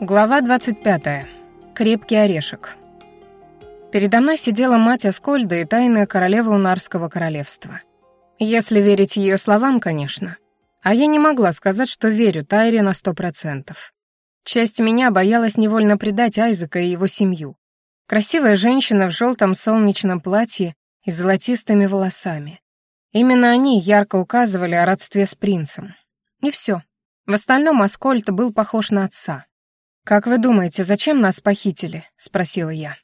Глава 25. Крепкий орешек. Передо мной сидела мать Аскольда и тайная королева Унарского королевства. Если верить ее словам, конечно. А я не могла сказать, что верю Тайре на сто процентов. Часть меня боялась невольно предать Айзека и его семью. Красивая женщина в желтом солнечном платье и золотистыми волосами. Именно они ярко указывали о родстве с принцем. И все. В остальном Аскольд был похож на отца. «Как вы думаете, зачем нас похитили?» — спросила я.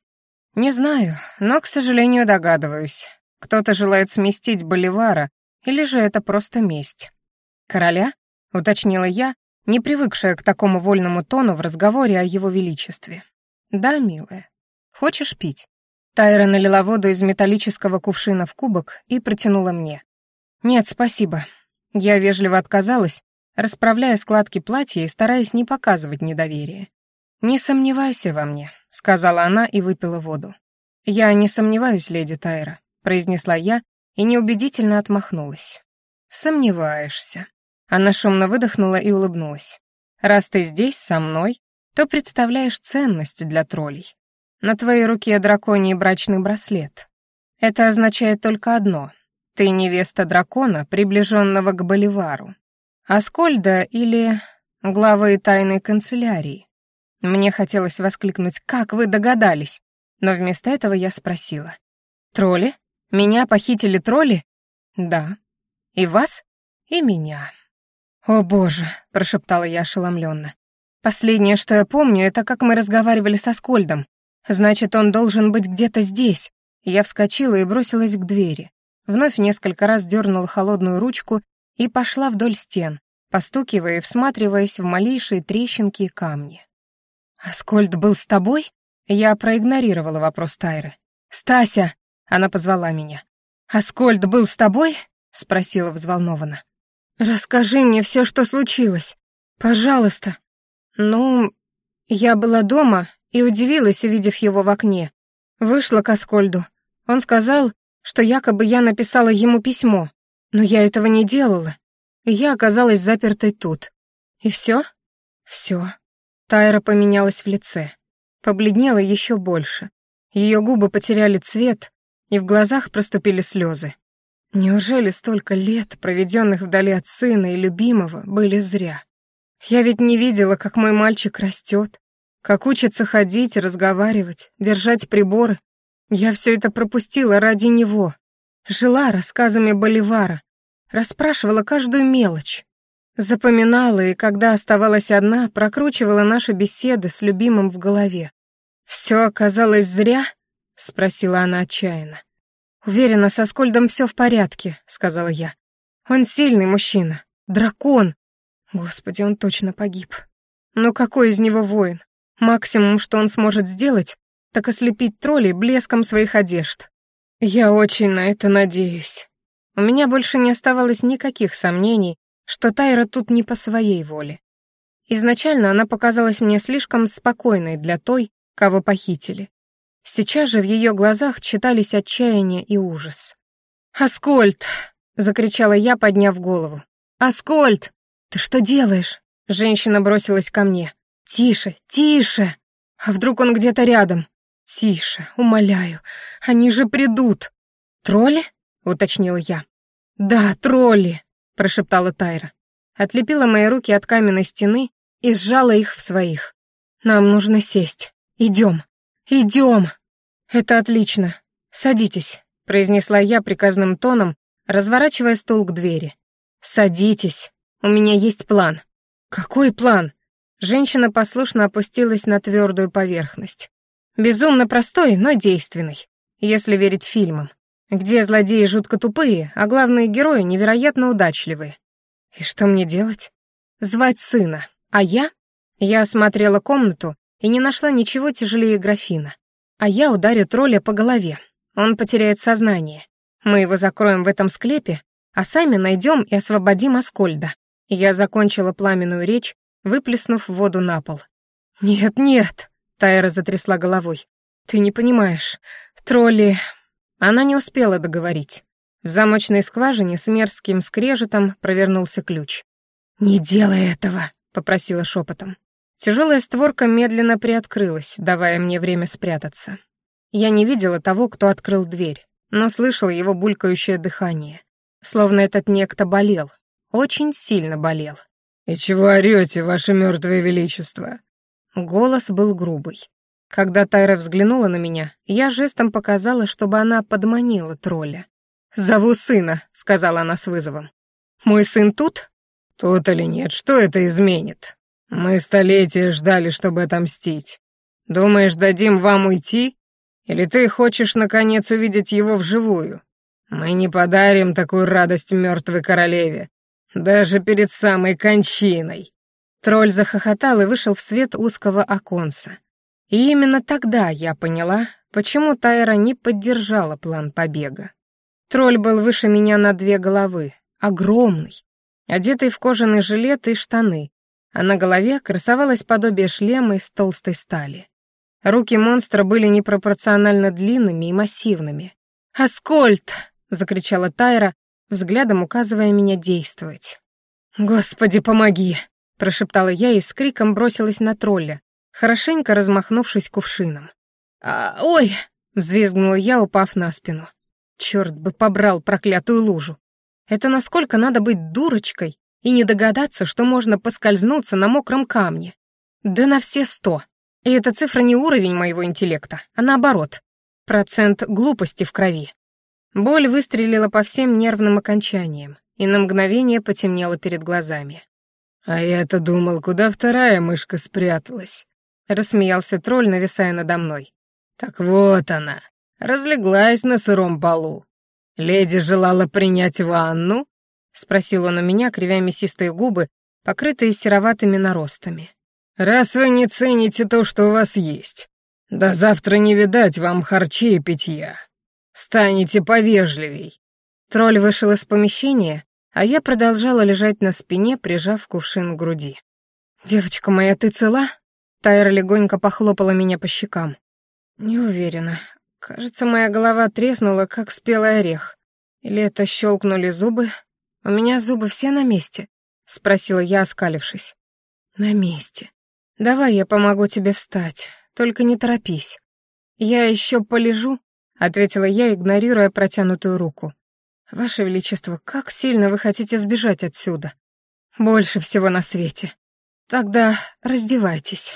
«Не знаю, но, к сожалению, догадываюсь. Кто-то желает сместить Боливара, или же это просто месть». «Короля?» — уточнила я, не привыкшая к такому вольному тону в разговоре о его величестве. «Да, милая. Хочешь пить?» Тайра налила воду из металлического кувшина в кубок и протянула мне. «Нет, спасибо». Я вежливо отказалась, расправляя складки платья и стараясь не показывать недоверия. «Не сомневайся во мне», — сказала она и выпила воду. «Я не сомневаюсь, леди Тайра», — произнесла я и неубедительно отмахнулась. «Сомневаешься». Она шумно выдохнула и улыбнулась. «Раз ты здесь, со мной, то представляешь ценность для троллей. На твоей руке драконий брачный браслет. Это означает только одно. Ты невеста дракона, приближенного к Боливару. Аскольда или главы тайной канцелярии. Мне хотелось воскликнуть «Как вы догадались?» Но вместо этого я спросила. «Тролли? Меня похитили тролли?» «Да». «И вас?» «И меня». «О боже», — прошептала я ошеломленно. «Последнее, что я помню, это как мы разговаривали со Скольдом. Значит, он должен быть где-то здесь». Я вскочила и бросилась к двери. Вновь несколько раз дернула холодную ручку и пошла вдоль стен, постукивая и всматриваясь в малейшие трещинки и камни. «Аскольд был с тобой?» Я проигнорировала вопрос Тайры. «Стася!» — она позвала меня. «Аскольд был с тобой?» — спросила взволнованно. «Расскажи мне все, что случилось. Пожалуйста». «Ну, я была дома и удивилась, увидев его в окне. Вышла к Аскольду. Он сказал, что якобы я написала ему письмо. Но я этого не делала. И я оказалась запертой тут. И все? Все. Тайра поменялась в лице. Побледнела еще больше. Ее губы потеряли цвет, и в глазах проступили слезы. Неужели столько лет, проведенных вдали от сына и любимого, были зря? Я ведь не видела, как мой мальчик растет, как учится ходить, разговаривать, держать приборы. Я все это пропустила ради него, Жила рассказами Боливара, расспрашивала каждую мелочь. Запоминала и, когда оставалась одна, прокручивала наши беседы с любимым в голове. «Все оказалось зря?» — спросила она отчаянно. «Уверена, со Скольдом все в порядке», — сказала я. «Он сильный мужчина, дракон. Господи, он точно погиб. Но какой из него воин? Максимум, что он сможет сделать, так ослепить троллей блеском своих одежд. «Я очень на это надеюсь». У меня больше не оставалось никаких сомнений, что Тайра тут не по своей воле. Изначально она показалась мне слишком спокойной для той, кого похитили. Сейчас же в ее глазах читались отчаяние и ужас. «Аскольд!» — закричала я, подняв голову. «Аскольд! Ты что делаешь?» Женщина бросилась ко мне. «Тише, тише! А вдруг он где-то рядом? «Тише, умоляю, они же придут!» «Тролли?» — уточнила я. «Да, тролли!» — прошептала Тайра. Отлепила мои руки от каменной стены и сжала их в своих. «Нам нужно сесть. Идем. Идем!» «Это отлично. Садитесь», — произнесла я приказным тоном, разворачивая стул к двери. «Садитесь. У меня есть план». «Какой план?» Женщина послушно опустилась на твердую поверхность. Безумно простой, но действенный, если верить фильмам, где злодеи жутко тупые, а главные герои невероятно удачливые. И что мне делать? Звать сына. А я? Я осмотрела комнату и не нашла ничего тяжелее графина. А я ударю тролля по голове. Он потеряет сознание. Мы его закроем в этом склепе, а сами найдем и освободим Аскольда. Я закончила пламенную речь, выплеснув воду на пол. «Нет, нет!» Тайра затрясла головой. «Ты не понимаешь. Тролли...» Она не успела договорить. В замочной скважине с мерзким скрежетом провернулся ключ. «Не делай этого», — попросила шепотом. Тяжелая створка медленно приоткрылась, давая мне время спрятаться. Я не видела того, кто открыл дверь, но слышала его булькающее дыхание. Словно этот некто болел, очень сильно болел. «И чего орёте, ваше мёртвое величество?» Голос был грубый. Когда Тайра взглянула на меня, я жестом показала, чтобы она подманила тролля. «Зову сына», — сказала она с вызовом. «Мой сын тут?» «Тут или нет, что это изменит?» Мы столетия ждали, чтобы отомстить. Думаешь, дадим вам уйти? Или ты хочешь, наконец, увидеть его вживую? Мы не подарим такую радость мертвой королеве, даже перед самой кончиной». Тролль захохотал и вышел в свет узкого оконца. И именно тогда я поняла, почему Тайра не поддержала план побега. Тролль был выше меня на две головы, огромный, одетый в кожаный жилет и штаны, а на голове красовалось подобие шлема из толстой стали. Руки монстра были непропорционально длинными и массивными. «Аскольд!» — закричала Тайра, взглядом указывая меня действовать. «Господи, помоги!» — прошептала я и с криком бросилась на тролля, хорошенько размахнувшись кувшином. «А, «Ой!» — взвизгнула я, упав на спину. Черт бы побрал проклятую лужу! Это насколько надо быть дурочкой, и не догадаться, что можно поскользнуться на мокром камне. Да на все сто. И эта цифра не уровень моего интеллекта, а наоборот, процент глупости в крови. Боль выстрелила по всем нервным окончаниям, и на мгновение потемнело перед глазами. «А я-то думал, куда вторая мышка спряталась?» — рассмеялся тролль, нависая надо мной. «Так вот она, разлеглась на сыром полу. Леди желала принять ванну, — спросил он у меня, кривя мясистые губы, покрытые сероватыми наростами. «Раз вы не цените то, что у вас есть, да завтра не видать вам харчей и питья. Станете повежливей». Тролль вышел из помещения, а я продолжала лежать на спине, прижав кувшин к груди. «Девочка моя, ты цела?» Тайра легонько похлопала меня по щекам. «Не уверена. Кажется, моя голова треснула, как спелый орех. Или это щелкнули зубы, «У меня зубы все на месте?» — спросила я, оскалившись. «На месте. Давай я помогу тебе встать, только не торопись. Я еще полежу», — ответила я, игнорируя протянутую руку. «Ваше Величество, как сильно вы хотите сбежать отсюда?» «Больше всего на свете. Тогда раздевайтесь».